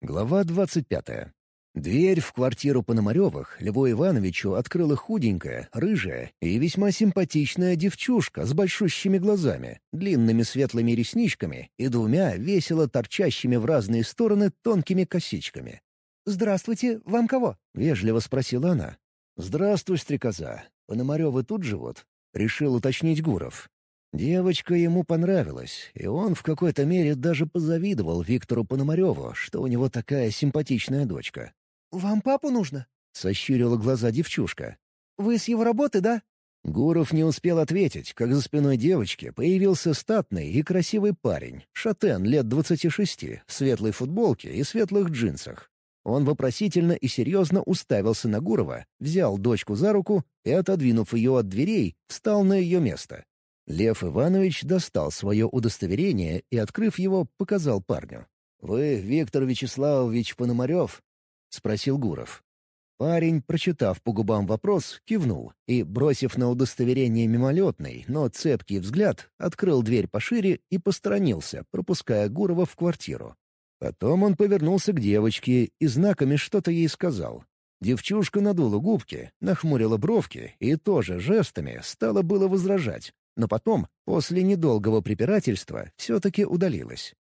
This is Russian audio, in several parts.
Глава двадцать пятая. Дверь в квартиру Пономаревых Льву Ивановичу открыла худенькая, рыжая и весьма симпатичная девчушка с большущими глазами, длинными светлыми ресничками и двумя весело торчащими в разные стороны тонкими косичками. «Здравствуйте, вам кого?» — вежливо спросила она. «Здравствуй, стрекоза. Пономаревы тут живут?» — решил уточнить Гуров. Девочка ему понравилась, и он в какой-то мере даже позавидовал Виктору Пономареву, что у него такая симпатичная дочка. «Вам папу нужно?» — сощурила глаза девчушка. «Вы с его работы, да?» Гуров не успел ответить, как за спиной девочки появился статный и красивый парень, шатен лет двадцати шести, в светлой футболке и светлых джинсах. Он вопросительно и серьезно уставился на Гурова, взял дочку за руку и, отодвинув ее от дверей, встал на ее место. Лев Иванович достал свое удостоверение и, открыв его, показал парню. «Вы Виктор Вячеславович Пономарев?» — спросил Гуров. Парень, прочитав по губам вопрос, кивнул и, бросив на удостоверение мимолетный, но цепкий взгляд, открыл дверь пошире и посторонился, пропуская Гурова в квартиру. Потом он повернулся к девочке и знаками что-то ей сказал. Девчушка надула губки, нахмурила бровки и тоже жестами стала было возражать, но потом, после недолгого препирательства, все-таки удалилась.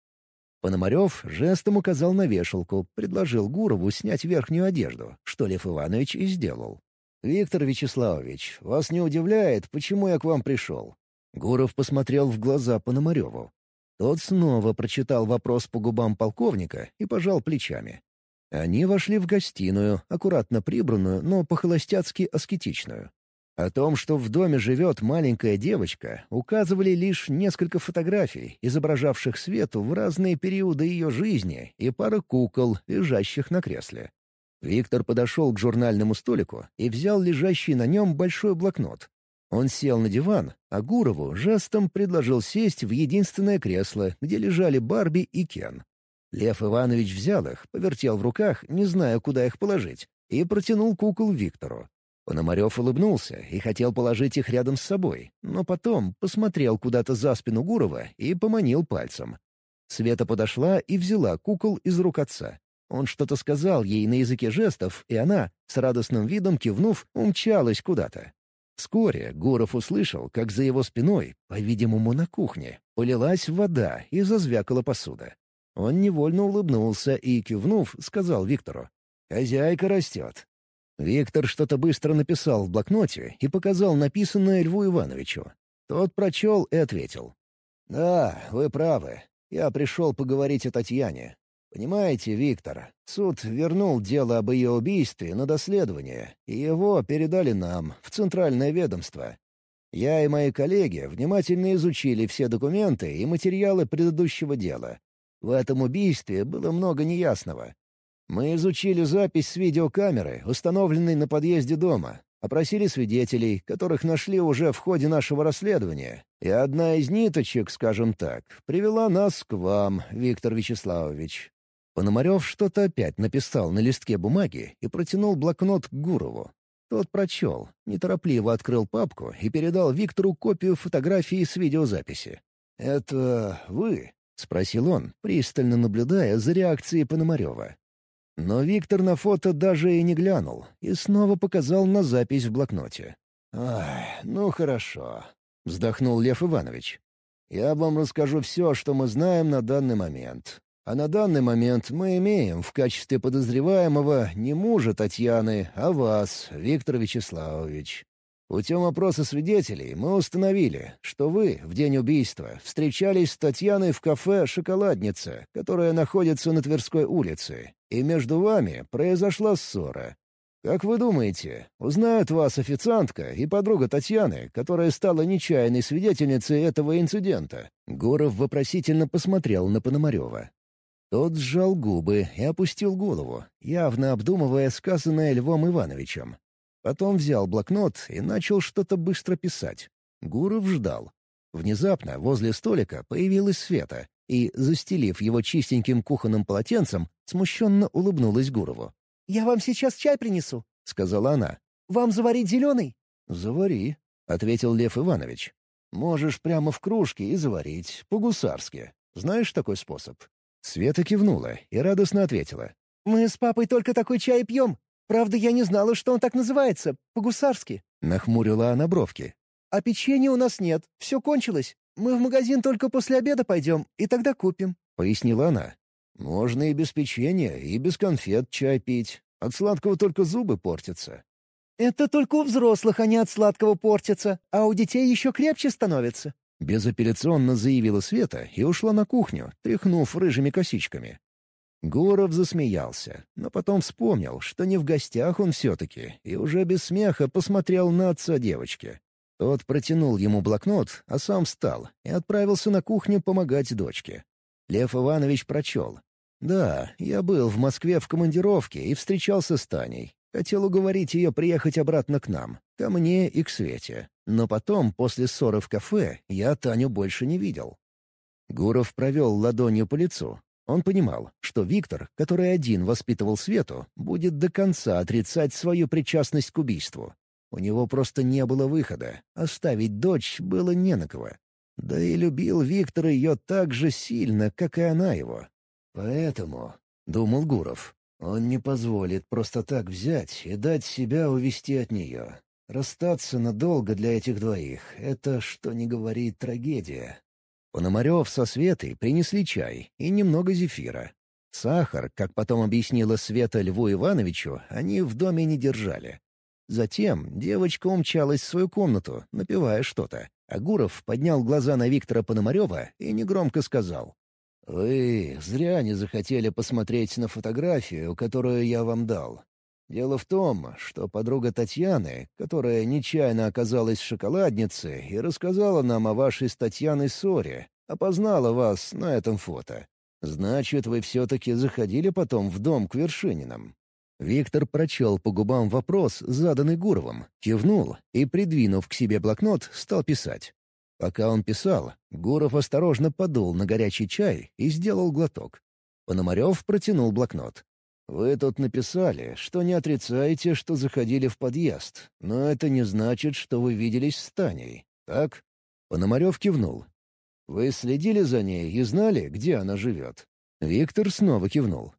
Пономарев жестом указал на вешалку, предложил Гурову снять верхнюю одежду, что Лев Иванович и сделал. «Виктор Вячеславович, вас не удивляет, почему я к вам пришел?» Гуров посмотрел в глаза Пономареву. Тот снова прочитал вопрос по губам полковника и пожал плечами. Они вошли в гостиную, аккуратно прибранную, но по-холостяцки аскетичную. О том, что в доме живет маленькая девочка, указывали лишь несколько фотографий, изображавших Свету в разные периоды ее жизни, и пара кукол, лежащих на кресле. Виктор подошел к журнальному столику и взял лежащий на нем большой блокнот. Он сел на диван, а Гурову жестом предложил сесть в единственное кресло, где лежали Барби и Кен. Лев Иванович взял их, повертел в руках, не зная, куда их положить, и протянул кукол Виктору. Пономарев улыбнулся и хотел положить их рядом с собой, но потом посмотрел куда-то за спину Гурова и поманил пальцем. Света подошла и взяла кукол из рук отца. Он что-то сказал ей на языке жестов, и она, с радостным видом кивнув, умчалась куда-то. Вскоре Гуров услышал, как за его спиной, по-видимому, на кухне, полилась вода и зазвякала посуда. Он невольно улыбнулся и, кивнув, сказал Виктору, «Хозяйка растет. Виктор что-то быстро написал в блокноте и показал написанное Льву Ивановичу. Тот прочел и ответил. «Да, вы правы. Я пришел поговорить о Татьяне. Понимаете, Виктор, суд вернул дело об ее убийстве на доследование, и его передали нам, в Центральное ведомство. Я и мои коллеги внимательно изучили все документы и материалы предыдущего дела. В этом убийстве было много неясного. Мы изучили запись с видеокамеры, установленной на подъезде дома, опросили свидетелей, которых нашли уже в ходе нашего расследования, и одна из ниточек, скажем так, привела нас к вам, Виктор Вячеславович». Пономарев что-то опять написал на листке бумаги и протянул блокнот к Гурову. Тот прочел, неторопливо открыл папку и передал Виктору копию фотографии с видеозаписи. «Это вы?» — спросил он, пристально наблюдая за реакцией Пономарева. Но Виктор на фото даже и не глянул и снова показал на запись в блокноте. «Ай, ну хорошо», — вздохнул Лев Иванович. «Я вам расскажу все, что мы знаем на данный момент. А на данный момент мы имеем в качестве подозреваемого не мужа Татьяны, а вас, Виктор Вячеславович. Путем опроса свидетелей мы установили, что вы в день убийства встречались с Татьяной в кафе «Шоколадница», которое находится на Тверской улице, и между вами произошла ссора. Как вы думаете, узнают вас официантка и подруга Татьяны, которая стала нечаянной свидетельницей этого инцидента?» Гуров вопросительно посмотрел на Пономарева. Тот сжал губы и опустил голову, явно обдумывая сказанное Львом Ивановичем. Потом взял блокнот и начал что-то быстро писать. Гуров ждал. Внезапно возле столика появилась Света и, застелив его чистеньким кухонным полотенцем, смущенно улыбнулась Гурову. «Я вам сейчас чай принесу», — сказала она. «Вам заварить зеленый?» «Завари», — ответил Лев Иванович. «Можешь прямо в кружке и заварить, по-гусарски. Знаешь такой способ?» Света кивнула и радостно ответила. «Мы с папой только такой чай пьем. Правда, я не знала, что он так называется, по-гусарски». Нахмурила она бровки. «А печенья у нас нет, все кончилось. Мы в магазин только после обеда пойдем, и тогда купим», — пояснила она. «Можно и без печенья, и без конфет чай пить. От сладкого только зубы портятся». «Это только у взрослых они от сладкого портятся, а у детей еще крепче становятся», Безапелляционно заявила Света и ушла на кухню, тряхнув рыжими косичками. Гуров засмеялся, но потом вспомнил, что не в гостях он все-таки, и уже без смеха посмотрел на отца девочки. Тот протянул ему блокнот, а сам встал и отправился на кухню помогать дочке. Лев Иванович прочел. «Да, я был в Москве в командировке и встречался с Таней. Хотел уговорить ее приехать обратно к нам, ко мне и к Свете. Но потом, после ссоры в кафе, я Таню больше не видел. Гуров провел ладонью по лицу. Он понимал, что Виктор, который один воспитывал Свету, будет до конца отрицать свою причастность к убийству. У него просто не было выхода, оставить дочь было не на кого. Да и любил Виктор ее так же сильно, как и она его. «Поэтому», — думал Гуров, — «он не позволит просто так взять и дать себя увести от нее. Расстаться надолго для этих двоих — это, что не говорит, трагедия. Пономарев со Светой принесли чай и немного зефира. Сахар, как потом объяснила Света Льву Ивановичу, они в доме не держали. Затем девочка умчалась в свою комнату, напивая что-то. А Гуров поднял глаза на Виктора Пономарева и негромко сказал. «Вы зря не захотели посмотреть на фотографию, которую я вам дал. Дело в том, что подруга Татьяны, которая нечаянно оказалась в шоколаднице и рассказала нам о вашей с Татьяной ссоре, опознала вас на этом фото. Значит, вы все-таки заходили потом в дом к Вершининам. Виктор прочел по губам вопрос, заданный Гуровым, кивнул и, придвинув к себе блокнот, стал писать. Пока он писал, Гуров осторожно подул на горячий чай и сделал глоток. Пономарев протянул блокнот. «Вы тут написали, что не отрицаете, что заходили в подъезд, но это не значит, что вы виделись с Таней, так?» Пономарев кивнул. «Вы следили за ней и знали, где она живет?» Виктор снова кивнул.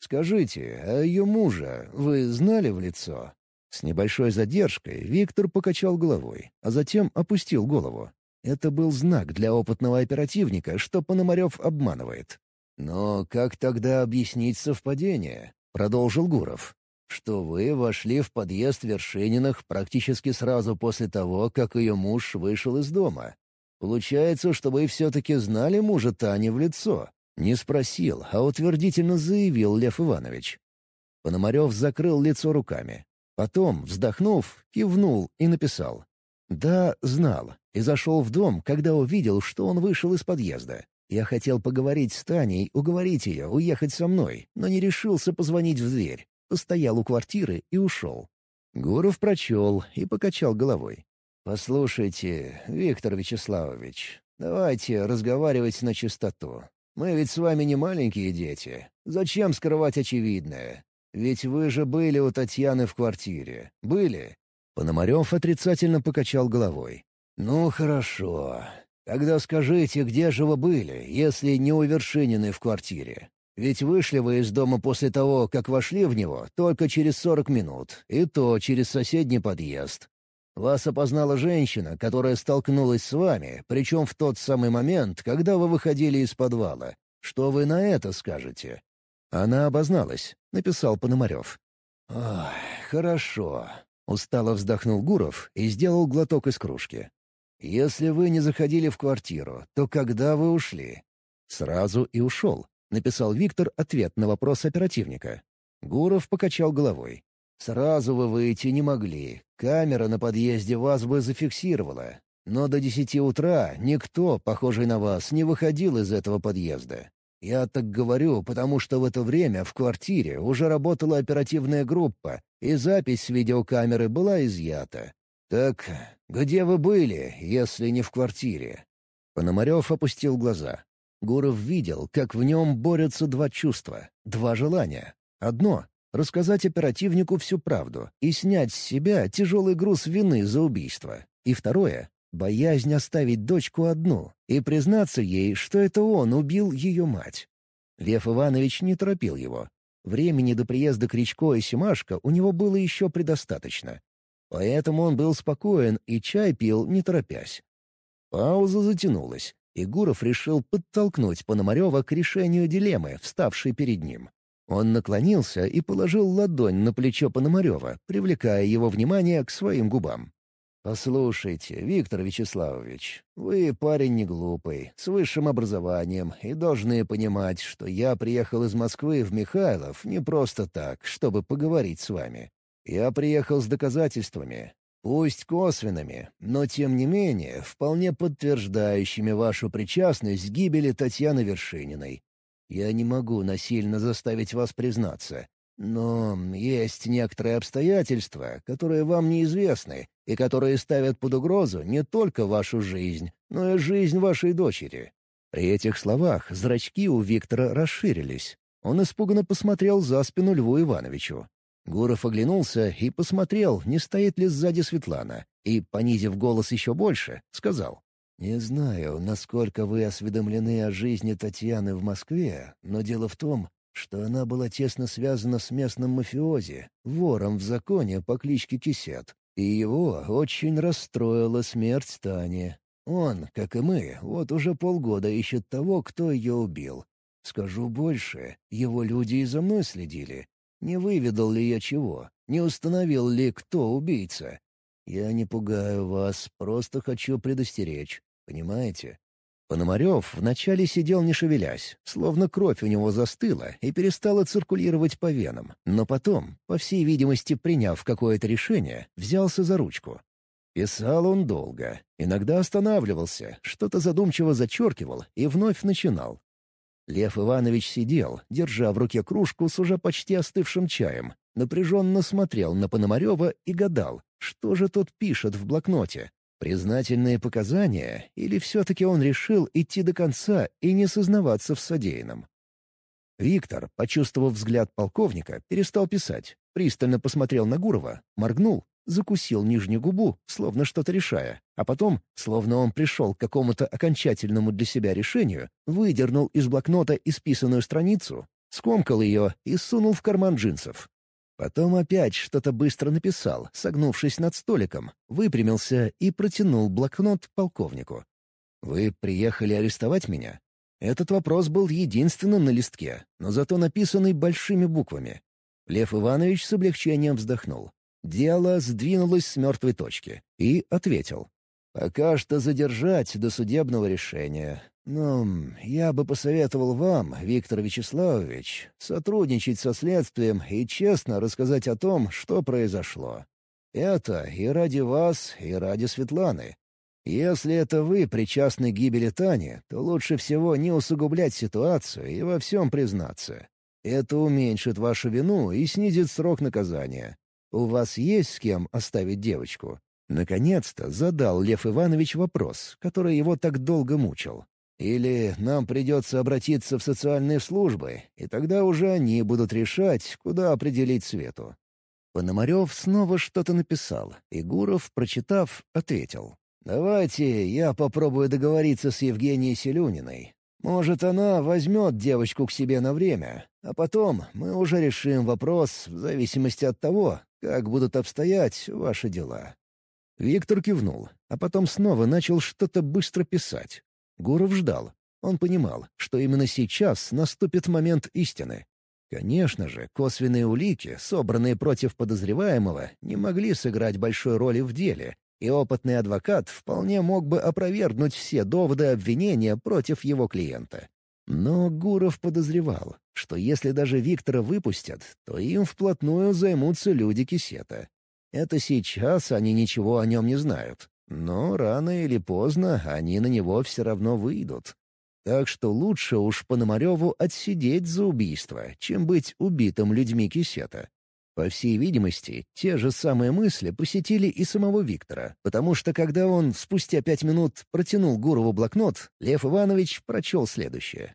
«Скажите, а ее мужа вы знали в лицо?» С небольшой задержкой Виктор покачал головой, а затем опустил голову. Это был знак для опытного оперативника, что Пономарев обманывает. «Но как тогда объяснить совпадение?» — продолжил Гуров. «Что вы вошли в подъезд Вершининых практически сразу после того, как ее муж вышел из дома. Получается, что вы все-таки знали мужа Тани в лицо?» Не спросил, а утвердительно заявил Лев Иванович. Пономарев закрыл лицо руками. Потом, вздохнув, кивнул и написал. «Да, знал. И зашел в дом, когда увидел, что он вышел из подъезда. Я хотел поговорить с Таней, уговорить ее, уехать со мной, но не решился позвонить в дверь. Постоял у квартиры и ушел. Гуров прочел и покачал головой. «Послушайте, Виктор Вячеславович, давайте разговаривать на чистоту. Мы ведь с вами не маленькие дети. Зачем скрывать очевидное? Ведь вы же были у Татьяны в квартире. Были?» Пономарев отрицательно покачал головой. «Ну, хорошо. Тогда скажите, где же вы были, если не у Вершинины в квартире? Ведь вышли вы из дома после того, как вошли в него, только через сорок минут, и то через соседний подъезд. Вас опознала женщина, которая столкнулась с вами, причем в тот самый момент, когда вы выходили из подвала. Что вы на это скажете?» «Она обозналась», — написал Пономарев. «Ох, хорошо», — устало вздохнул Гуров и сделал глоток из кружки. «Если вы не заходили в квартиру, то когда вы ушли?» «Сразу и ушел», — написал Виктор ответ на вопрос оперативника. Гуров покачал головой. «Сразу вы выйти не могли. Камера на подъезде вас бы зафиксировала. Но до десяти утра никто, похожий на вас, не выходил из этого подъезда. Я так говорю, потому что в это время в квартире уже работала оперативная группа, и запись с видеокамеры была изъята. «Так где вы были, если не в квартире?» Пономарев опустил глаза. Гуров видел, как в нем борются два чувства, два желания. Одно — рассказать оперативнику всю правду и снять с себя тяжелый груз вины за убийство. И второе — боязнь оставить дочку одну и признаться ей, что это он убил ее мать. Лев Иванович не торопил его. Времени до приезда Кричко и Семашко у него было еще предостаточно. Поэтому он был спокоен и чай пил, не торопясь. Пауза затянулась, и Гуров решил подтолкнуть Пономарева к решению дилеммы, вставшей перед ним. Он наклонился и положил ладонь на плечо Пономарева, привлекая его внимание к своим губам. «Послушайте, Виктор Вячеславович, вы парень не глупый, с высшим образованием, и должны понимать, что я приехал из Москвы в Михайлов не просто так, чтобы поговорить с вами. Я приехал с доказательствами, пусть косвенными, но тем не менее вполне подтверждающими вашу причастность к гибели Татьяны Вершининой. Я не могу насильно заставить вас признаться, но есть некоторые обстоятельства, которые вам неизвестны и которые ставят под угрозу не только вашу жизнь, но и жизнь вашей дочери». При этих словах зрачки у Виктора расширились. Он испуганно посмотрел за спину Льву Ивановичу. Гуров оглянулся и посмотрел, не стоит ли сзади Светлана, и, понизив голос еще больше, сказал. «Не знаю, насколько вы осведомлены о жизни Татьяны в Москве, но дело в том, что она была тесно связана с местным мафиози, вором в законе по кличке Кисет, и его очень расстроила смерть Тани. Он, как и мы, вот уже полгода ищет того, кто ее убил. Скажу больше, его люди и за мной следили. Не выведал ли я чего? Не установил ли, кто убийца? Я не пугаю вас, просто хочу предостеречь. Понимаете? Пономарев вначале сидел не шевелясь, словно кровь у него застыла и перестала циркулировать по венам, но потом, по всей видимости приняв какое-то решение, взялся за ручку. Писал он долго, иногда останавливался, что-то задумчиво зачеркивал и вновь начинал. Лев Иванович сидел, держа в руке кружку с уже почти остывшим чаем, напряженно смотрел на Пономарева и гадал, что же тот пишет в блокноте. Признательные показания, или все-таки он решил идти до конца и не сознаваться в содеянном? Виктор, почувствовав взгляд полковника, перестал писать, пристально посмотрел на Гурова, моргнул, закусил нижнюю губу, словно что-то решая, а потом, словно он пришел к какому-то окончательному для себя решению, выдернул из блокнота исписанную страницу, скомкал ее и сунул в карман джинсов. Потом опять что-то быстро написал, согнувшись над столиком, выпрямился и протянул блокнот полковнику. «Вы приехали арестовать меня?» Этот вопрос был единственным на листке, но зато написанный большими буквами. Лев Иванович с облегчением вздохнул. Дело сдвинулось с мертвой точки. И ответил. «Пока что задержать до судебного решения. Но я бы посоветовал вам, Виктор Вячеславович, сотрудничать со следствием и честно рассказать о том, что произошло. Это и ради вас, и ради Светланы. Если это вы причастны к гибели Тани, то лучше всего не усугублять ситуацию и во всем признаться. Это уменьшит вашу вину и снизит срок наказания. У вас есть с кем оставить девочку?» Наконец-то задал Лев Иванович вопрос, который его так долго мучил. Или нам придется обратиться в социальные службы, и тогда уже они будут решать, куда определить Свету». Пономарев снова что-то написал, и Гуров, прочитав, ответил. «Давайте я попробую договориться с Евгенией Селюниной. Может, она возьмет девочку к себе на время, а потом мы уже решим вопрос в зависимости от того, как будут обстоять ваши дела». Виктор кивнул, а потом снова начал что-то быстро писать. Гуров ждал. Он понимал, что именно сейчас наступит момент истины. Конечно же, косвенные улики, собранные против подозреваемого, не могли сыграть большой роли в деле, и опытный адвокат вполне мог бы опровергнуть все доводы обвинения против его клиента. Но Гуров подозревал, что если даже Виктора выпустят, то им вплотную займутся люди Кисета. Это сейчас они ничего о нем не знают. Но рано или поздно они на него все равно выйдут. Так что лучше уж Пономареву отсидеть за убийство, чем быть убитым людьми Кисета. По всей видимости, те же самые мысли посетили и самого Виктора, потому что когда он спустя пять минут протянул Гурову блокнот, Лев Иванович прочел следующее.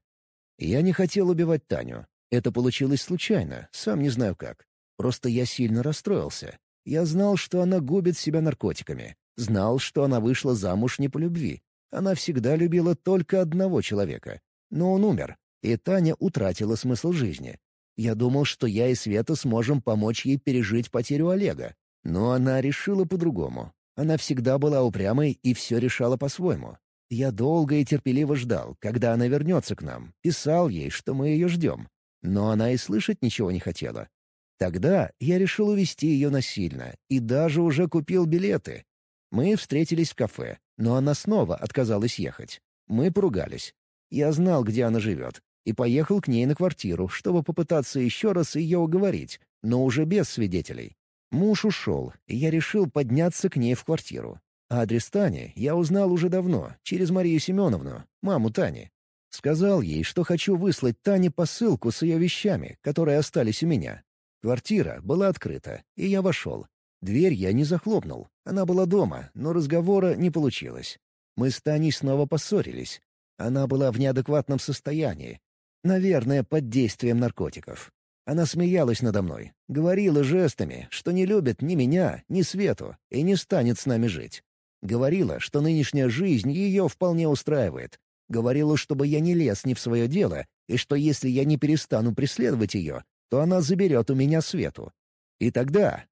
«Я не хотел убивать Таню. Это получилось случайно, сам не знаю как. Просто я сильно расстроился. Я знал, что она губит себя наркотиками. Знал, что она вышла замуж не по любви. Она всегда любила только одного человека. Но он умер. и Таня утратила смысл жизни. Я думал, что я и Света сможем помочь ей пережить потерю Олега. Но она решила по-другому. Она всегда была упрямой и все решала по-своему. Я долго и терпеливо ждал, когда она вернется к нам, писал ей, что мы ее ждем. Но она и слышать ничего не хотела. Тогда я решил увезти ее насильно и даже уже купил билеты. Мы встретились в кафе, но она снова отказалась ехать. Мы поругались. Я знал, где она живет, и поехал к ней на квартиру, чтобы попытаться еще раз ее уговорить, но уже без свидетелей. Муж ушел, и я решил подняться к ней в квартиру. Адрес Тани я узнал уже давно, через Марию Семеновну, маму Тани. Сказал ей, что хочу выслать Тане посылку с ее вещами, которые остались у меня. Квартира была открыта, и я вошел. Дверь я не захлопнул. Она была дома, но разговора не получилось. Мы с Таней снова поссорились. Она была в неадекватном состоянии. Наверное, под действием наркотиков. Она смеялась надо мной, говорила жестами, что не любит ни меня, ни Свету и не станет с нами жить. Говорила, что нынешняя жизнь ее вполне устраивает. Говорила, чтобы я не лез ни в свое дело, и что если я не перестану преследовать ее, то она заберет у меня Свету. И тогда...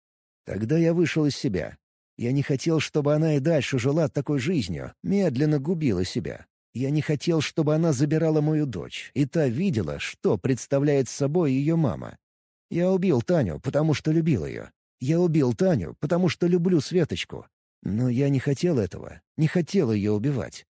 Тогда я вышел из себя. Я не хотел, чтобы она и дальше жила такой жизнью, медленно губила себя. Я не хотел, чтобы она забирала мою дочь, и та видела, что представляет собой ее мама. Я убил Таню, потому что любил ее. Я убил Таню, потому что люблю Светочку. Но я не хотел этого, не хотел ее убивать.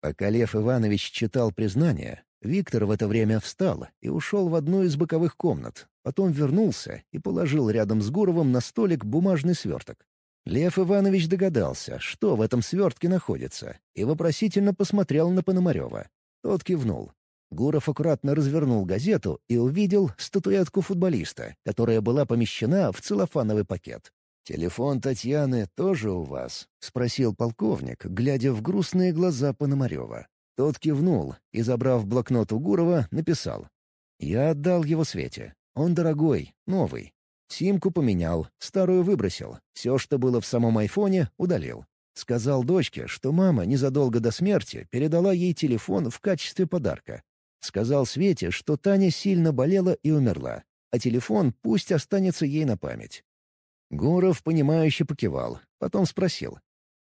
Пока Лев Иванович читал признание, Виктор в это время встал и ушел в одну из боковых комнат, потом вернулся и положил рядом с Гуровым на столик бумажный сверток. Лев Иванович догадался, что в этом свертке находится, и вопросительно посмотрел на Пономарева. Тот кивнул. Гуров аккуратно развернул газету и увидел статуэтку футболиста, которая была помещена в целлофановый пакет. «Телефон Татьяны тоже у вас?» — спросил полковник, глядя в грустные глаза Пономарева. Тот кивнул и, забрав блокнот у Гурова, написал. «Я отдал его Свете. Он дорогой, новый. Симку поменял, старую выбросил. Все, что было в самом айфоне, удалил. Сказал дочке, что мама незадолго до смерти передала ей телефон в качестве подарка. Сказал Свете, что Таня сильно болела и умерла, а телефон пусть останется ей на память. Гуров, понимающе покивал, потом спросил.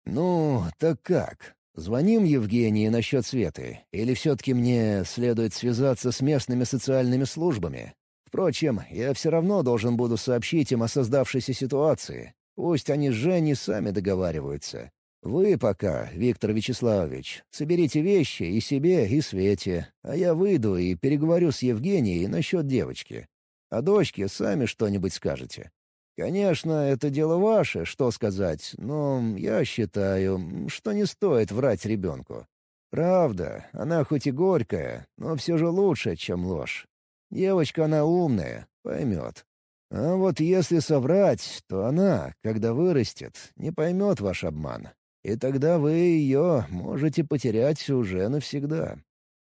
«Ну, так как? Звоним Евгении насчет Светы, или все-таки мне следует связаться с местными социальными службами? Впрочем, я все равно должен буду сообщить им о создавшейся ситуации. Пусть они с Женей сами договариваются. Вы пока, Виктор Вячеславович, соберите вещи и себе, и Свете, а я выйду и переговорю с Евгенией насчет девочки. А дочке сами что-нибудь скажете. Конечно, это дело ваше, что сказать, но я считаю, что не стоит врать ребенку. Правда, она хоть и горькая, но все же лучше, чем ложь. Девочка она умная, поймет. А вот если соврать, то она, когда вырастет, не поймет ваш обман. И тогда вы ее можете потерять уже навсегда».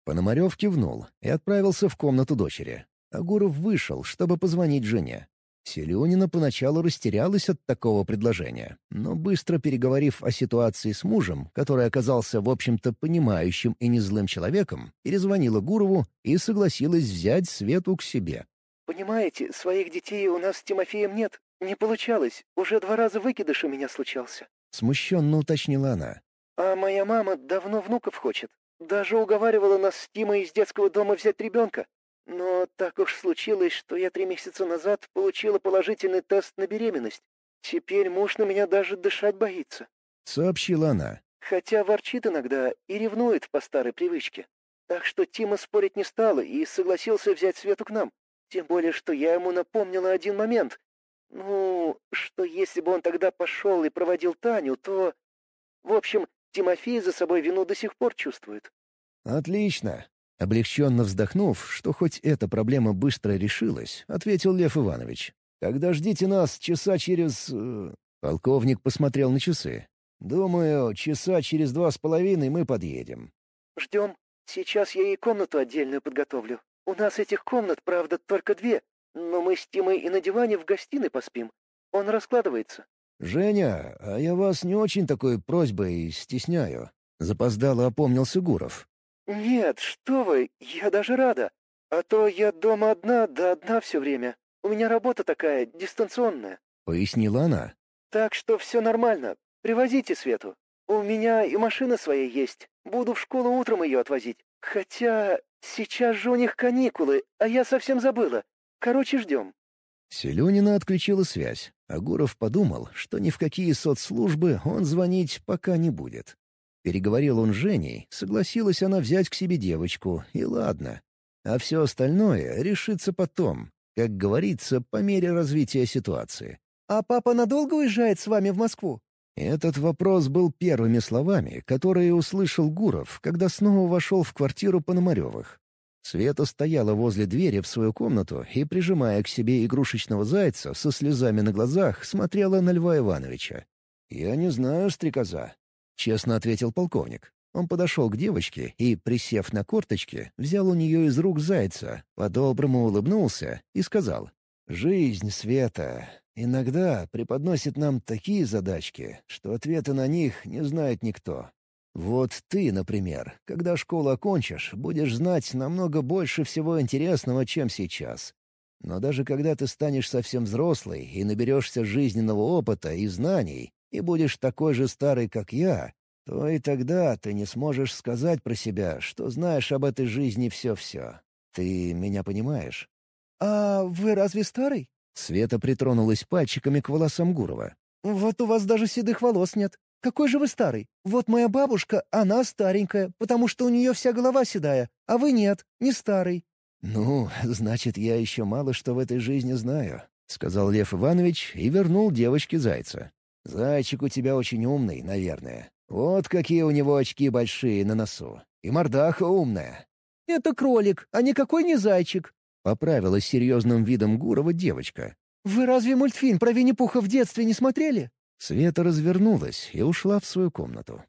Пономарев кивнул и отправился в комнату дочери. Агуров вышел, чтобы позвонить жене. Селюнина поначалу растерялась от такого предложения, но быстро переговорив о ситуации с мужем, который оказался, в общем-то, понимающим и не злым человеком, перезвонила Гурову и согласилась взять Свету к себе. «Понимаете, своих детей у нас с Тимофеем нет. Не получалось. Уже два раза выкидыш у меня случался». Смущенно уточнила она. «А моя мама давно внуков хочет. Даже уговаривала нас с Тимой из детского дома взять ребенка. Но так уж случилось, что я три месяца назад получила положительный тест на беременность. Теперь муж на меня даже дышать боится. Сообщила она. Хотя ворчит иногда и ревнует по старой привычке. Так что Тима спорить не стала и согласился взять Свету к нам. Тем более, что я ему напомнила один момент. Ну, что если бы он тогда пошел и проводил Таню, то... В общем, Тимофей за собой вину до сих пор чувствует. «Отлично. Облегченно вздохнув, что хоть эта проблема быстро решилась, ответил Лев Иванович. «Тогда ждите нас часа через...» э, Полковник посмотрел на часы. «Думаю, часа через два с половиной мы подъедем». «Ждем. Сейчас я ей комнату отдельную подготовлю. У нас этих комнат, правда, только две, но мы с Тимой и на диване в гостиной поспим. Он раскладывается». «Женя, а я вас не очень такой просьбой стесняю». Запоздало опомнился Гуров. «Нет, что вы, я даже рада. А то я дома одна, да одна все время. У меня работа такая, дистанционная», — пояснила она. «Так что все нормально. Привозите Свету. У меня и машина своя есть. Буду в школу утром ее отвозить. Хотя сейчас же у них каникулы, а я совсем забыла. Короче, ждем». Селенина отключила связь, а Гуров подумал, что ни в какие соцслужбы он звонить пока не будет. Переговорил он с Женей, согласилась она взять к себе девочку, и ладно. А все остальное решится потом, как говорится, по мере развития ситуации. «А папа надолго уезжает с вами в Москву?» Этот вопрос был первыми словами, которые услышал Гуров, когда снова вошел в квартиру Пономаревых. Света стояла возле двери в свою комнату и, прижимая к себе игрушечного зайца, со слезами на глазах смотрела на Льва Ивановича. «Я не знаю, стрекоза», — честно ответил полковник. Он подошел к девочке и, присев на корточки, взял у нее из рук зайца, по-доброму улыбнулся и сказал, «Жизнь, Света, иногда преподносит нам такие задачки, что ответы на них не знает никто. Вот ты, например, когда школу окончишь, будешь знать намного больше всего интересного, чем сейчас. Но даже когда ты станешь совсем взрослой и наберешься жизненного опыта и знаний, и будешь такой же старый, как я, то и тогда ты не сможешь сказать про себя, что знаешь об этой жизни все-все. Ты меня понимаешь? «А вы разве старый?» Света притронулась пальчиками к волосам Гурова. «Вот у вас даже седых волос нет. Какой же вы старый? Вот моя бабушка, она старенькая, потому что у нее вся голова седая, а вы нет, не старый». «Ну, значит, я еще мало что в этой жизни знаю», — сказал Лев Иванович и вернул девочке зайца. «Зайчик у тебя очень умный, наверное. Вот какие у него очки большие на носу. И мордаха умная». «Это кролик, а никакой не зайчик», — поправила серьезным видом Гурова девочка. «Вы разве мультфильм про Винни-Пуха в детстве не смотрели?» Света развернулась и ушла в свою комнату.